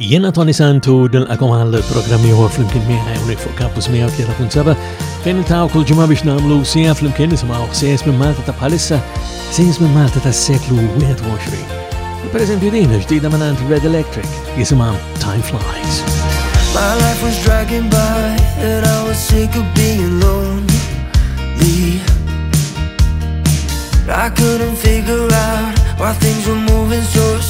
Jena Tony Santu nilqakom għal programm ieħor flimkien miegħi hawnhekk fuq Campus 103.7 fejn ntaw kull ġimgħa biex nagħmlu sija flimkien nisimgħu ħsies minn Malta ta' bħalissa, ħsies minn Malta tas-seklu 21. Per eżempju din ġdida minn għand Red Electric jisimha Time Flies. My life was dragging by and I was sick of being lonely. I couldn't figure out why things were moving so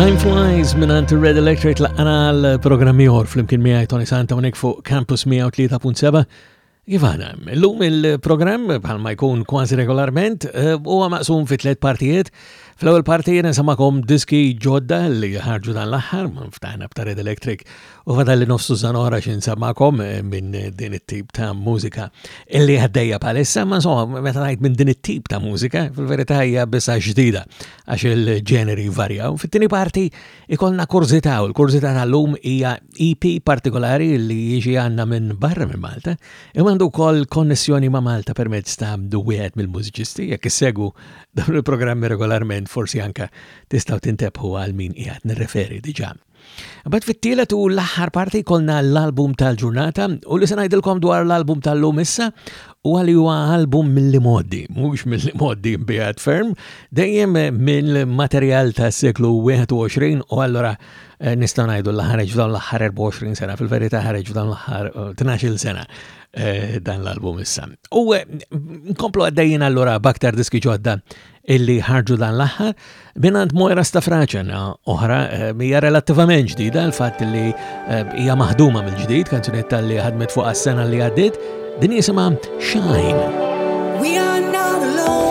Time Flies minant Red Electric laqna l-programm jor fl-imkien miħaj Tony Santa unek fuq Campus 103.7. Ivana, l-lum il-programm bħal ma jkun kważi regolarment eh, huwa maqsum fi tliet partijiet. Fl-ewwel parti jiena samakom diski ġodda li ħarġu dan l-aħħar, ftaħna b'ta' Red Electric U fadalli nofsu zanora xin samakom eh, minn din it-tip ta' mużika illi għaddejja palissa, ma insomma, meta ngħid minn din it-tip ta' mużika, fil-verità hija bisa ġdida għax il-ġeneri varjaw. Fit-tieni parti ikollna kurzita u l-kurzita tal-lum hija EP partikolari li jiġi għandna minn barra minn Malta, imma għandu wkoll konnessjoni ma' Malta permezz ta' wieħed mill-mużiċisti, jekk issegu dawn il-programmi regolarment forsi anka tistgħu tintebħu għal min qiegħed nirreferi diġà. Bat fit-tielet u l-aħħar parti kolna l-album tal-ġurnata u li se ngħidilkom dwar l-album tal-lum issa u għalli huwa album mill-li moddi, mhux mill-li moddi biegħed ferm, dejjem mill-materjal tas-seklu 21 u allura eh, nistgħu ngħidu l ħareġ f'dan l-aħħar 24 sena, fil-verità ħareġ f'dan l-aħħar 12 eh, sena eh, dan l-album issa. U nkomplu għaddejjin allura baktar diski ġodda illi ħarġu dan l-aħħar minant Moira Stafraċen, oħra eh, hija relattivament ġdida l-fatt li eh, hija maħduma mill-ġdid, kanzunetta li ħadmet fuq għas-sena li għaddit, din jisimha Shine. We are not alone.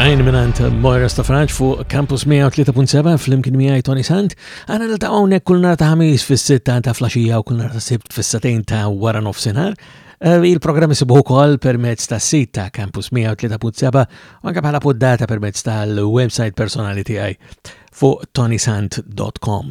Shine minant Moira Stafraċ fu Campus 103.7 fl-imkien miħaj Tony Sant. Għana l-taqawnek kull nar ta' ħamis fis-sitta ta' flasġija u kull nar ta' sibt fis-satajn ta' wara nofsinar. Eh, Il-programm isibuħu kol permezz ta' sit ta' Campus 103.7 u anka bħala poddata permezz tal-website personali tiegħi fuq tonysant.com.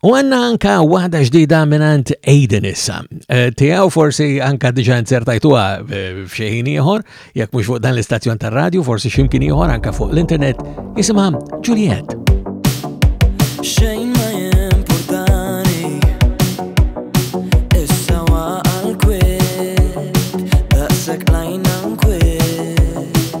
U għanna anka waħda ġdida minant Aiden issa. Eh, tijaw forsi anka diġa inzertajtuha eh, f'xejn ieħor, jekk mhux fuq dan l-istazzjon tar-radju, forsi x'imkien ieħor anka fuq l-internet, jisimha Juliet. Xejn ma jimportani, issa waqal kwit, daqshekk lajna nkwit.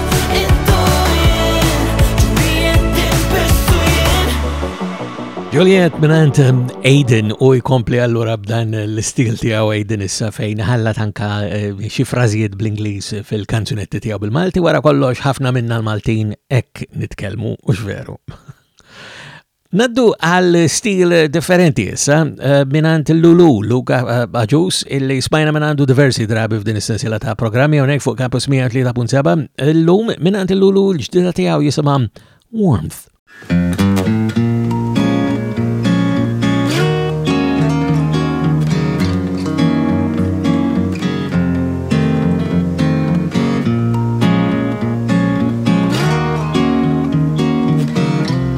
Juliet minant um, Aiden u jkompli allura b'dan l-istil tiegħu Aiden issa fejn ħalla tanka eh, xi frażijiet bl-Ingliż fil-kanzunetti tiegħu bil-Malti wara kollox ħafna minna l-Maltin hekk nitkellmu u x'veru. Naddu għal stil differenti issa eh, minant Lulu Luka eh, Aġus illi smajna minn għandu diversi drabi f'din is-sensiela ta' programmi hawnhekk fuq Campus 103.7 illum minant Lulu l-ġdida tiegħu jisimha Warmth.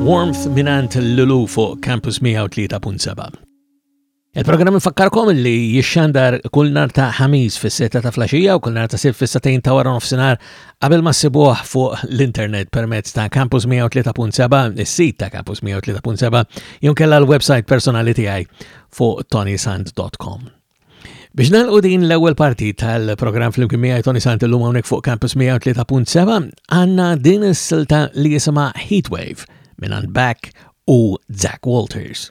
Warmth mingħand Lulu fuq Campus 103.7. Il-programm infakkarkom li jixxandar kull nar ta' ħamis fis seta ta' flaxija u kull nar ta' sib fis satajn ta' wara nofsinhar qabel ma ssibuh fuq l-internet permezz ta' Campus 103.7, is-sit ta' Campus 103.7 jew kella l-website personali tiegħi fuq tonysand.com. Biex nalqu din l-ewwel parti tal-programm flimkien miegħi Tony Sant illum hawnhekk fuq Campus 103.7 għandna din is-silta li jisimha Heatwave minn Back u Zach Walters.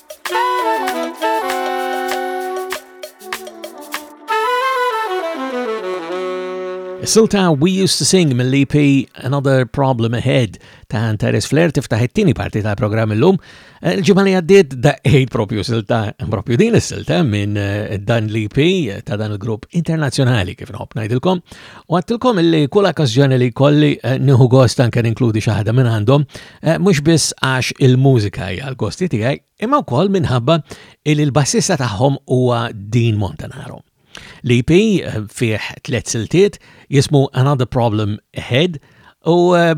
Silta We Used to Sing mill-EP Another Problem Ahead ta' Antares Flair tiftaħ it-tieni parti ta' programm illum. Eh, Il-ġimgħa li għaddiet daqgħid propju silta propju din is-silta minn eh, dan l-EP eh, ta' dan il-grupp internazzjonali kif nħobb ngħidilkom u għattilkom li kull okkażjoni li kolli nieħu gost anke ninkludi xi ħaġa minn għandhom Eh, mhux biss għax il-mużika hija l-kosti tiegħi, imma wkoll minħabba il l-bassista tagħhom huwa Dean Montanaro. L-EP eh, fih tliet siltiet jismu Another Problem Ahead u eh,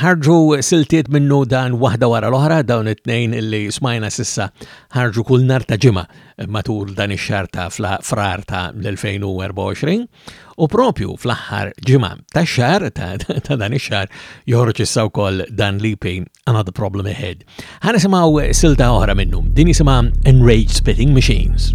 ħarġu siltiet minnu dan waħda wara l-oħra dawn it-tnejn li smajna sissa ħarġu kull nar ta' ġimgħa matul dan ix-xar ta' frar ta' l-2024. U propju fl-aħħar ġimgħa tax-xahar ta' dan ix-xahar joħroġ issa wkoll dan li pay Another Problem Ahead. Ħa nisimgħu silta oħra minnu, din jisimha Enraged Spitting Machines.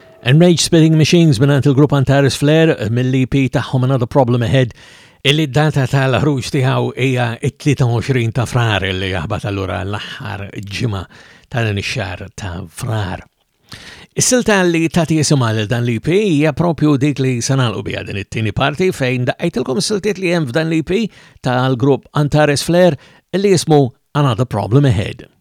Enraged Spitting Machines minant il-grupp Antares Flare mill-EP tagħhom Another Problem Ahead illi d-data tal-ħruġ tiegħu hija 23 ta' frar illi jaħbat allura l-aħħar ġimgħa ta' dan ix-xahar ta' frar. Is-silta li tagħti isimha lil dan l-EP hija propju dik li sanalqu biha din it-tieni parti fejn daqqajtilkom is-siltiet li hemm f'dan l-EP tal-grupp Antares Flare illi jismu Another Problem Ahead.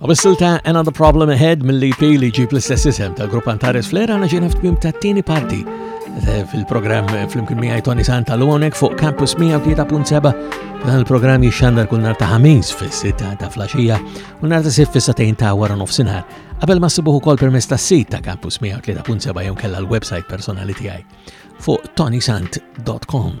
Whistle ta' Another Problem Ahead mill-EP li ġib l-istess isem ta' grupp Antares Flera għana ġena f'tmim ta' tini parti eh, fil-program eh, fl-imkien miħaj Tony Santa l-għonek fuq Campus 103.7 dan il-program jixxandar kull nar ta' ħamiz fil-sitta ta' flasġija u nar ta' sif fil-satajn ta' wara nofsinar qabel ma s-sibuħu kol permess ta' sit ta' Campus 103.7 jom kella l-websajt personali tijaj fuq tonysant.com.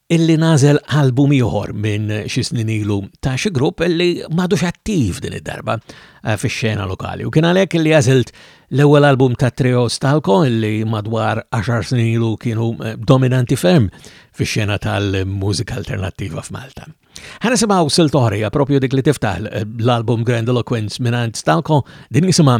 illi nażel album ieħor minn xi snin ilu ta' xi grupp illi m'għadux attiv din id-darba eh, fix-xena lokali. U kien għalhekk illi għażilt l-ewwel album ta' trio Stalko illi madwar 10 snin ilu kienu eh, dominanti ferm fix-xena tal-mużika alternattiva f'Malta. Ħana simaw sil-toħrija propju dik li tiftaħ eh, l-album Grand Eloquence minn Stalko din jisimha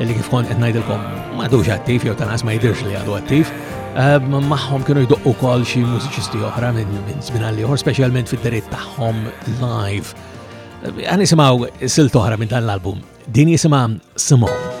Illi kif kont qed ngħidilkom m'għadux attiv jew tanqas ma jidirx li għadu attiv. Ehm, magħhom kienu jdoqqu wkoll xi mużiċisti oħra minn żmien għal ieħor, speċjalment fid-deritt tagħhom live. Ehm, Għan nisimgħu silt oħra minn dan l-album. Din jisimha Simone.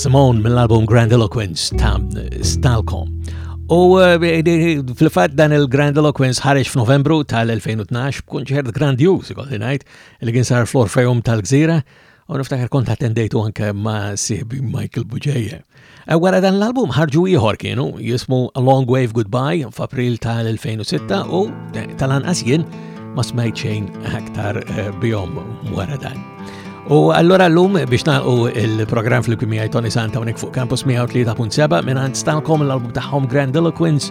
Simone mill-album Grand Eloquence ta' Stalcom. U eh, eh, fil-fat dan il-Grand Eloquence ħareġ f'Novembru tal-2012 b'kunċert grandjuż ikolli ngħid li kien sar fl-Orfeum tal-Gżira U niftakar kont attendejtu anke ma' siħbi Michael Buġeje. Eh, wara dan l-album ħarġu ieħor kienu jismu A Long Wave Goodbye f'April tal-2006 u eh, tal-anqas jien ma smajt xejn aktar eh, bihom wara dan. U allora l-lum biex nalqu il-program fl-kimi Tony Santa unik fuq Campus 103.7 minn għand stalkom l-album taħħom Grandiloquence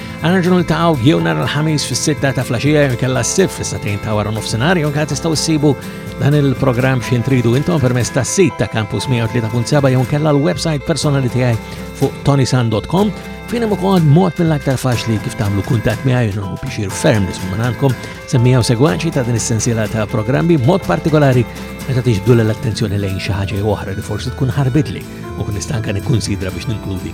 Għanġu nil-taqaw jew nar l-ħamis fis-sitta ta' flasġija jew kella s-sif fis-satin ta' wara nofsinhar jew kħat tistgħu ssibu dan il-programm xi intridu intom permezz tas-sit ta' Campus 103.7 jew kella l-website personali tiegħi fuq tonisan.com fejn hemm ukoll mod mill-aktar faċli kif tagħmlu kuntatt miegħi u bixir ferm nismu minn għandkom semmijaw segwaċi ta' din is-sensiela ta' programmi mod partikolari meta tiġbdu l-attenzjoni lejn xi ħaġa oħra li forsi tkun ħarbitli u kun nistanka nikkunsidra biex ninkludi